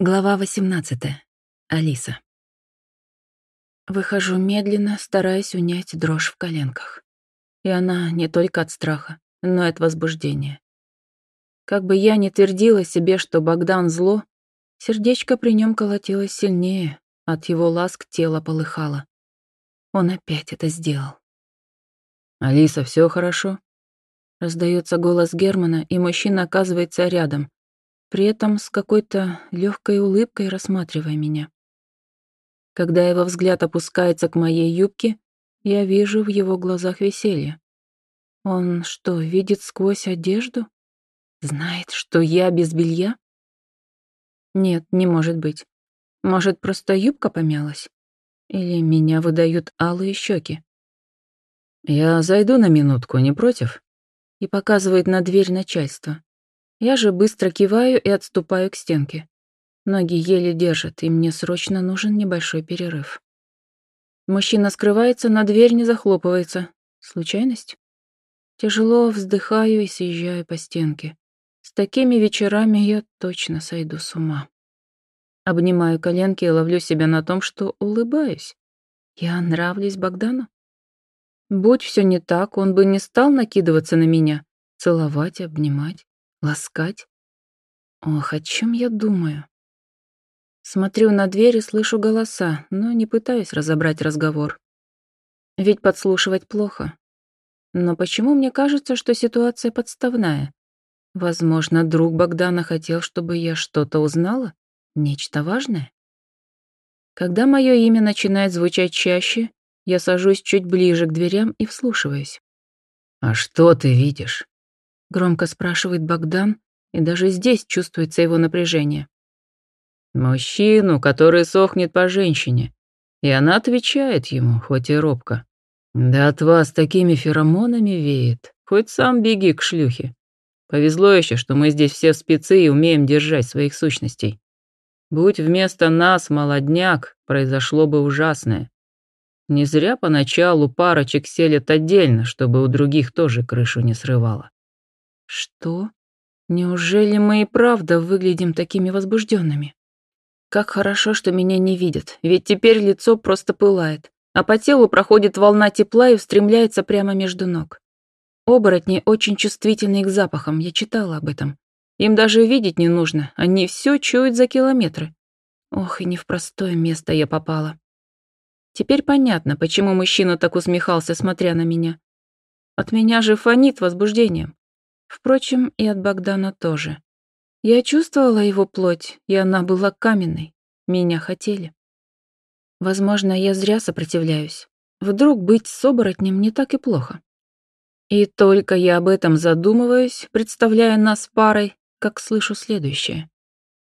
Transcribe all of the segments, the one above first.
Глава 18. Алиса. Выхожу медленно, стараясь унять дрожь в коленках. И она не только от страха, но и от возбуждения. Как бы я ни твердила себе, что Богдан зло, сердечко при нем колотилось сильнее, от его ласк тело полыхало. Он опять это сделал. «Алиса, все хорошо?» Раздается голос Германа, и мужчина оказывается рядом, при этом с какой-то легкой улыбкой рассматривая меня. Когда его взгляд опускается к моей юбке, я вижу в его глазах веселье. Он что, видит сквозь одежду? Знает, что я без белья? Нет, не может быть. Может, просто юбка помялась? Или меня выдают алые щеки? «Я зайду на минутку, не против?» И показывает на дверь начальства. Я же быстро киваю и отступаю к стенке. Ноги еле держат, и мне срочно нужен небольшой перерыв. Мужчина скрывается, но дверь не захлопывается. Случайность? Тяжело вздыхаю и съезжаю по стенке. С такими вечерами я точно сойду с ума. Обнимаю коленки и ловлю себя на том, что улыбаюсь. Я нравлюсь Богдану? Будь все не так, он бы не стал накидываться на меня, целовать, обнимать. Ласкать? Ох, о чем я думаю? Смотрю на дверь и слышу голоса, но не пытаюсь разобрать разговор. Ведь подслушивать плохо. Но почему мне кажется, что ситуация подставная? Возможно, друг Богдана хотел, чтобы я что-то узнала? Нечто важное? Когда мое имя начинает звучать чаще, я сажусь чуть ближе к дверям и вслушиваюсь. «А что ты видишь?» Громко спрашивает Богдан, и даже здесь чувствуется его напряжение. Мужчину, который сохнет по женщине. И она отвечает ему, хоть и робко. Да от вас такими феромонами веет. Хоть сам беги к шлюхе. Повезло еще, что мы здесь все спецы и умеем держать своих сущностей. Будь вместо нас молодняк, произошло бы ужасное. Не зря поначалу парочек селят отдельно, чтобы у других тоже крышу не срывало. Что? Неужели мы и правда выглядим такими возбужденными? Как хорошо, что меня не видят, ведь теперь лицо просто пылает, а по телу проходит волна тепла и устремляется прямо между ног. Оборотни очень чувствительны к запахам, я читала об этом. Им даже видеть не нужно, они все чуют за километры. Ох, и не в простое место я попала. Теперь понятно, почему мужчина так усмехался, смотря на меня. От меня же фонит возбуждением. Впрочем, и от Богдана тоже. Я чувствовала его плоть, и она была каменной. Меня хотели. Возможно, я зря сопротивляюсь. Вдруг быть с оборотнем не так и плохо. И только я об этом задумываюсь, представляя нас парой, как слышу следующее.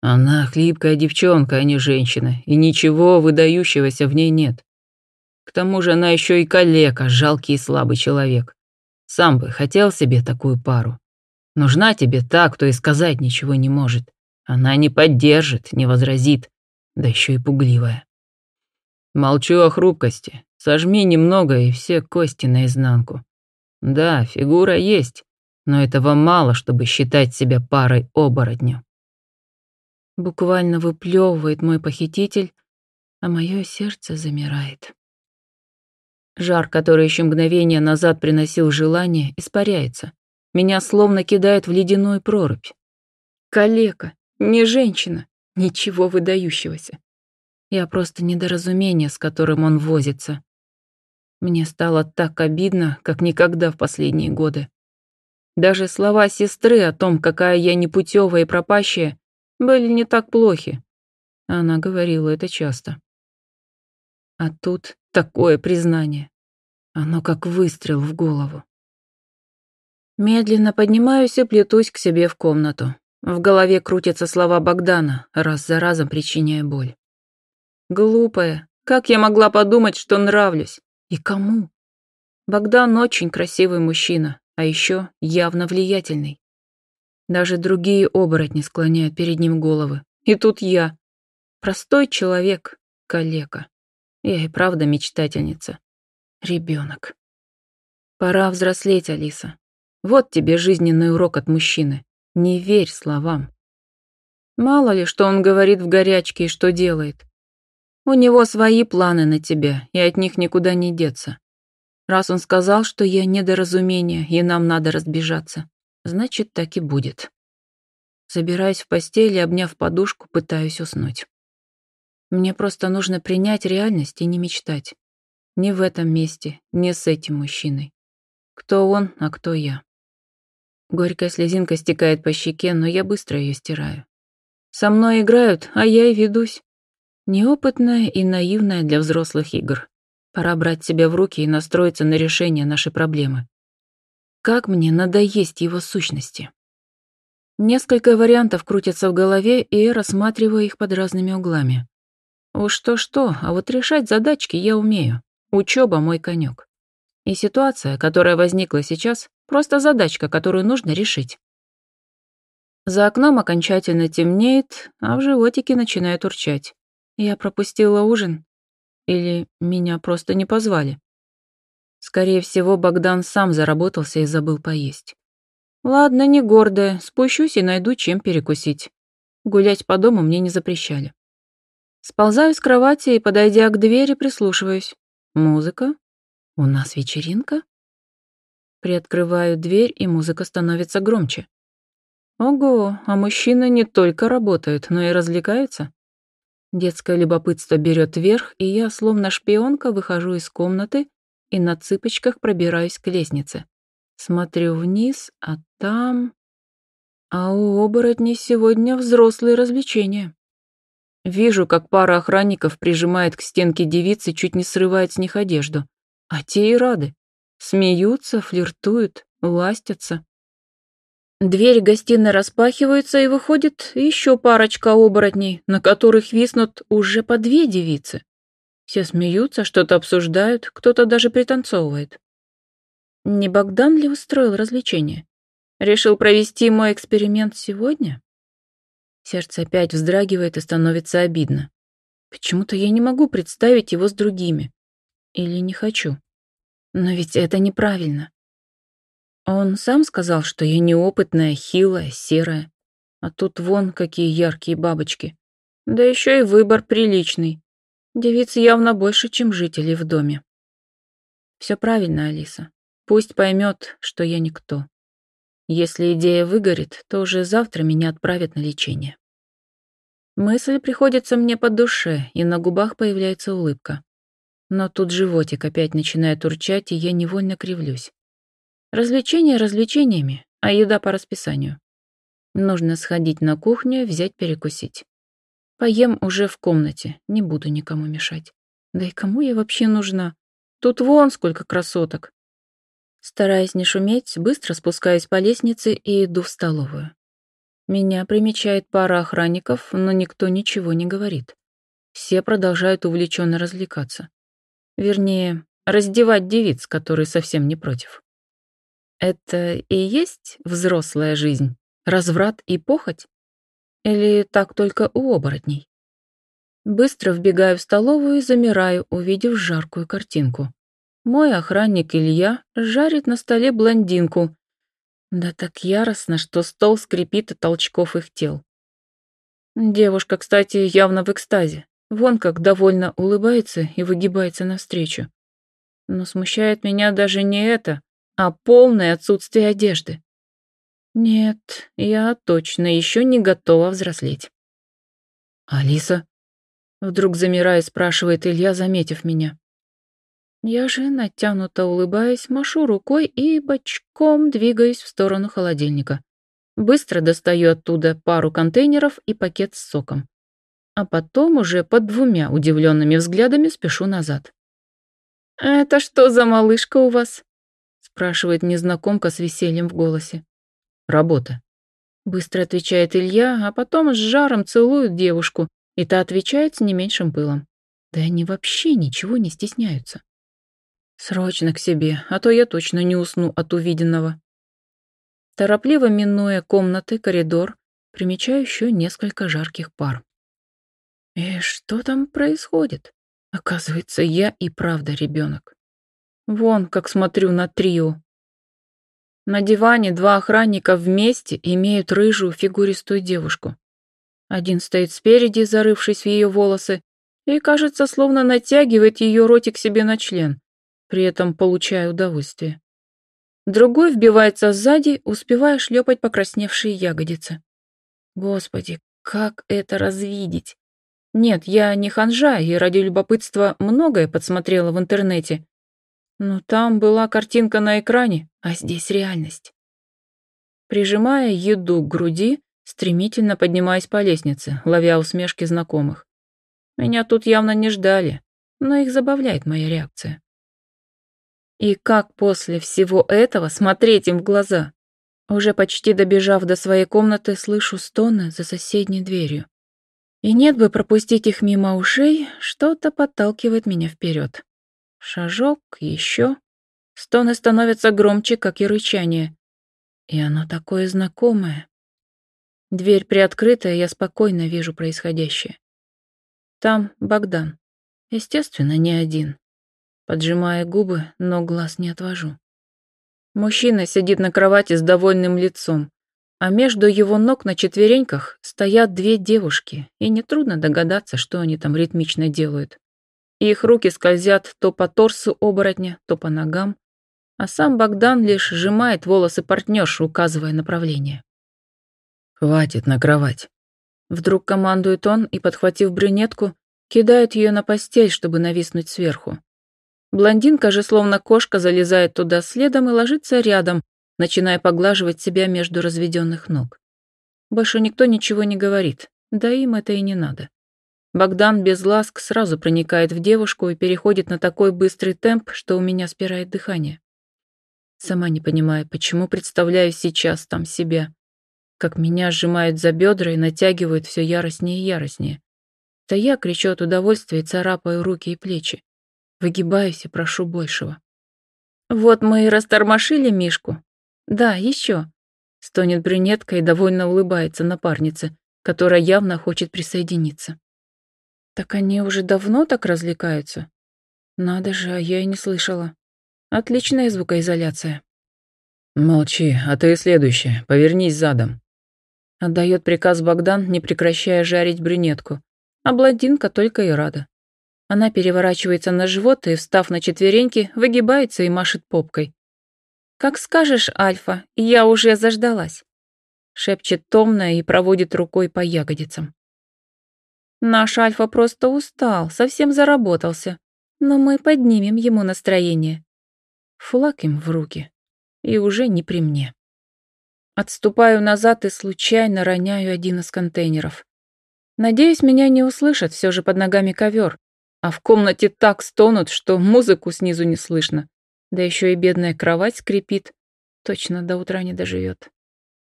Она хлипкая девчонка, а не женщина, и ничего выдающегося в ней нет. К тому же она еще и калека, жалкий и слабый человек. Сам бы хотел себе такую пару. Нужна тебе та, кто и сказать ничего не может. Она не поддержит, не возразит, да еще и пугливая. Молчу о хрупкости. Сожми немного, и все кости наизнанку. Да, фигура есть, но этого мало, чтобы считать себя парой оборотню. Буквально выплевывает мой похититель, а мое сердце замирает. Жар, который еще мгновение назад приносил желание, испаряется. Меня словно кидает в ледяную прорубь. Калека, не женщина, ничего выдающегося. Я просто недоразумение, с которым он возится. Мне стало так обидно, как никогда в последние годы. Даже слова сестры о том, какая я непутевая и пропащая, были не так плохи. Она говорила это часто. А тут такое признание. Оно как выстрел в голову. Медленно поднимаюсь и плетусь к себе в комнату. В голове крутятся слова Богдана, раз за разом причиняя боль. Глупая, как я могла подумать, что нравлюсь? И кому? Богдан очень красивый мужчина, а еще явно влиятельный. Даже другие оборотни склоняют перед ним головы. И тут я. Простой человек, калека. Я и правда мечтательница. Ребенок. Пора взрослеть, Алиса. Вот тебе жизненный урок от мужчины. Не верь словам. Мало ли, что он говорит в горячке и что делает. У него свои планы на тебя, и от них никуда не деться. Раз он сказал, что я недоразумение, и нам надо разбежаться, значит, так и будет. Забираюсь в постель и, обняв подушку, пытаюсь уснуть. Мне просто нужно принять реальность и не мечтать. Ни в этом месте, ни с этим мужчиной. Кто он, а кто я. Горькая слезинка стекает по щеке, но я быстро ее стираю. Со мной играют, а я и ведусь. Неопытная и наивная для взрослых игр. Пора брать себя в руки и настроиться на решение нашей проблемы. Как мне надоесть его сущности? Несколько вариантов крутятся в голове, и я рассматриваю их под разными углами. Уж то-что, а вот решать задачки я умею. Учеба мой конек. И ситуация, которая возникла сейчас, просто задачка, которую нужно решить. За окном окончательно темнеет, а в животике начинает урчать. Я пропустила ужин? Или меня просто не позвали? Скорее всего, Богдан сам заработался и забыл поесть. Ладно, не гордая, спущусь и найду чем перекусить. Гулять по дому мне не запрещали. Сползаю с кровати и, подойдя к двери, прислушиваюсь. Музыка? У нас вечеринка? Приоткрываю дверь, и музыка становится громче. Ого, а мужчины не только работают, но и развлекаются. Детское любопытство берет верх, и я, словно шпионка, выхожу из комнаты и на цыпочках пробираюсь к лестнице. Смотрю вниз, а там... А у оборотней сегодня взрослые развлечения. Вижу, как пара охранников прижимает к стенке девицы, чуть не срывает с них одежду. А те и рады. Смеются, флиртуют, ластятся. Двери гостиной распахиваются, и выходит еще парочка оборотней, на которых виснут уже по две девицы. Все смеются, что-то обсуждают, кто-то даже пританцовывает. Не Богдан ли устроил развлечение? Решил провести мой эксперимент сегодня? Сердце опять вздрагивает и становится обидно. Почему-то я не могу представить его с другими. Или не хочу. Но ведь это неправильно. Он сам сказал, что я неопытная, хилая, серая. А тут вон какие яркие бабочки. Да еще и выбор приличный. Девиц явно больше, чем жителей в доме. Все правильно, Алиса. Пусть поймет, что я никто. Если идея выгорит, то уже завтра меня отправят на лечение. Мысль приходится мне по душе, и на губах появляется улыбка. Но тут животик опять начинает урчать, и я невольно кривлюсь. Развлечения развлечениями, а еда по расписанию. Нужно сходить на кухню, взять перекусить. Поем уже в комнате, не буду никому мешать. Да и кому я вообще нужна? Тут вон сколько красоток. Стараясь не шуметь, быстро спускаюсь по лестнице и иду в столовую. Меня примечает пара охранников, но никто ничего не говорит. Все продолжают увлеченно развлекаться. Вернее, раздевать девиц, которые совсем не против. Это и есть взрослая жизнь? Разврат и похоть? Или так только у оборотней? Быстро вбегаю в столовую и замираю, увидев жаркую картинку. Мой охранник Илья жарит на столе блондинку. Да так яростно, что стол скрипит от толчков их тел. Девушка, кстати, явно в экстазе. Вон как довольно улыбается и выгибается навстречу. Но смущает меня даже не это, а полное отсутствие одежды. Нет, я точно еще не готова взрослеть. «Алиса?» Вдруг замирая, спрашивает Илья, заметив меня. Я же, натянуто улыбаясь, машу рукой и бочком двигаюсь в сторону холодильника. Быстро достаю оттуда пару контейнеров и пакет с соком. А потом уже под двумя удивленными взглядами спешу назад. «Это что за малышка у вас?» спрашивает незнакомка с весельем в голосе. «Работа», — быстро отвечает Илья, а потом с жаром целует девушку, и та отвечает с не меньшим пылом. Да они вообще ничего не стесняются. Срочно к себе, а то я точно не усну от увиденного. Торопливо минуя комнаты, коридор, примечаю еще несколько жарких пар. И что там происходит? Оказывается, я и правда ребенок. Вон, как смотрю на трио. На диване два охранника вместе имеют рыжую фигуристую девушку. Один стоит спереди, зарывшись в ее волосы, и, кажется, словно натягивает ее ротик себе на член, при этом получая удовольствие. Другой вбивается сзади, успевая шлепать покрасневшие ягодицы. Господи, как это развидеть? Нет, я не ханжа и ради любопытства многое подсмотрела в интернете. Но там была картинка на экране, а здесь реальность. Прижимая еду к груди, стремительно поднимаясь по лестнице, ловя усмешки знакомых. Меня тут явно не ждали, но их забавляет моя реакция. И как после всего этого смотреть им в глаза? Уже почти добежав до своей комнаты, слышу стоны за соседней дверью. И нет бы пропустить их мимо ушей, что-то подталкивает меня вперед. Шажок, еще. Стоны становятся громче, как и рычание. И оно такое знакомое. Дверь приоткрытая, я спокойно вижу происходящее. Там Богдан. Естественно, не один. Поджимая губы, но глаз не отвожу. Мужчина сидит на кровати с довольным лицом, а между его ног на четвереньках стоят две девушки, и нетрудно догадаться, что они там ритмично делают. Их руки скользят то по торсу оборотня, то по ногам, а сам Богдан лишь сжимает волосы партнерши, указывая направление. «Хватит на кровать», — вдруг командует он и, подхватив брюнетку, кидает ее на постель, чтобы нависнуть сверху. Блондинка же, словно кошка, залезает туда следом и ложится рядом, начиная поглаживать себя между разведенных ног. Больше никто ничего не говорит, да им это и не надо. Богдан без ласк сразу проникает в девушку и переходит на такой быстрый темп, что у меня спирает дыхание. Сама не понимаю, почему представляю сейчас там себя. Как меня сжимают за бедра и натягивают все яростнее и яростнее. Да я кричу от удовольствия и царапаю руки и плечи. Выгибаюсь и прошу большего. «Вот мы и растормошили Мишку. Да, еще», — стонет брюнетка и довольно улыбается напарнице, которая явно хочет присоединиться. «Так они уже давно так развлекаются? Надо же, а я и не слышала. Отличная звукоизоляция». «Молчи, а ты следующая, повернись задом», — отдает приказ Богдан, не прекращая жарить брюнетку, а блондинка только и рада. Она переворачивается на живот и, встав на четвереньки, выгибается и машет попкой. «Как скажешь, Альфа, я уже заждалась», — шепчет томно и проводит рукой по ягодицам. «Наш Альфа просто устал, совсем заработался, но мы поднимем ему настроение». Флаг им в руки. И уже не при мне. Отступаю назад и случайно роняю один из контейнеров. Надеюсь, меня не услышат, все же под ногами ковер, а в комнате так стонут, что музыку снизу не слышно. Да еще и бедная кровать скрипит. Точно до утра не доживет.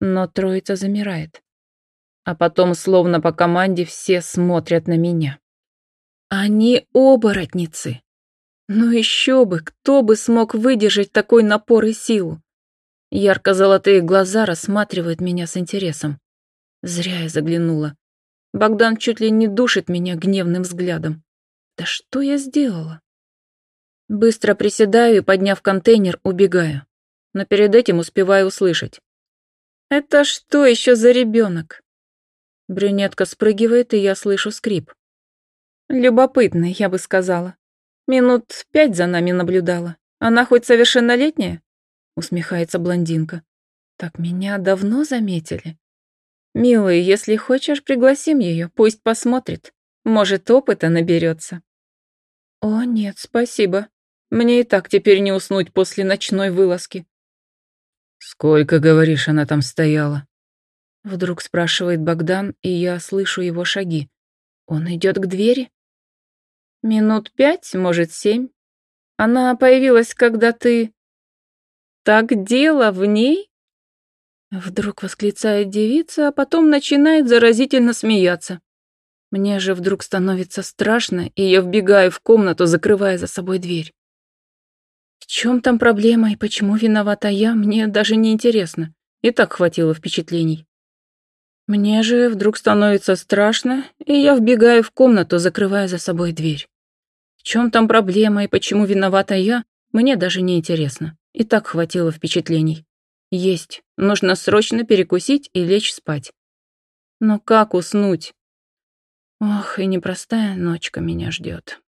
Но троица замирает. А потом, словно по команде, все смотрят на меня. Они оборотницы. Ну еще бы, кто бы смог выдержать такой напор и силу? Ярко-золотые глаза рассматривают меня с интересом. Зря я заглянула. Богдан чуть ли не душит меня гневным взглядом. Да что я сделала? Быстро приседаю и, подняв контейнер, убегаю. Но перед этим успеваю услышать. «Это что еще за ребенок?» Брюнетка спрыгивает, и я слышу скрип. Любопытный, я бы сказала. Минут пять за нами наблюдала. Она хоть совершеннолетняя? Усмехается блондинка. Так меня давно заметили. Милый, если хочешь, пригласим ее, пусть посмотрит. Может, опыта наберется. О, нет, спасибо. Мне и так теперь не уснуть после ночной вылазки. Сколько, говоришь, она там стояла? Вдруг спрашивает Богдан, и я слышу его шаги. Он идет к двери? Минут пять, может, семь. Она появилась, когда ты... Так дело в ней? Вдруг восклицает девица, а потом начинает заразительно смеяться. Мне же вдруг становится страшно, и я вбегаю в комнату, закрывая за собой дверь. В чем там проблема и почему виновата я, мне даже не интересно. И так хватило впечатлений. Мне же вдруг становится страшно, и я вбегаю в комнату, закрывая за собой дверь. В чем там проблема и почему виновата я, мне даже не интересно. И так хватило впечатлений. Есть. Нужно срочно перекусить и лечь спать. Но как уснуть? Ох, и непростая ночка меня ждет.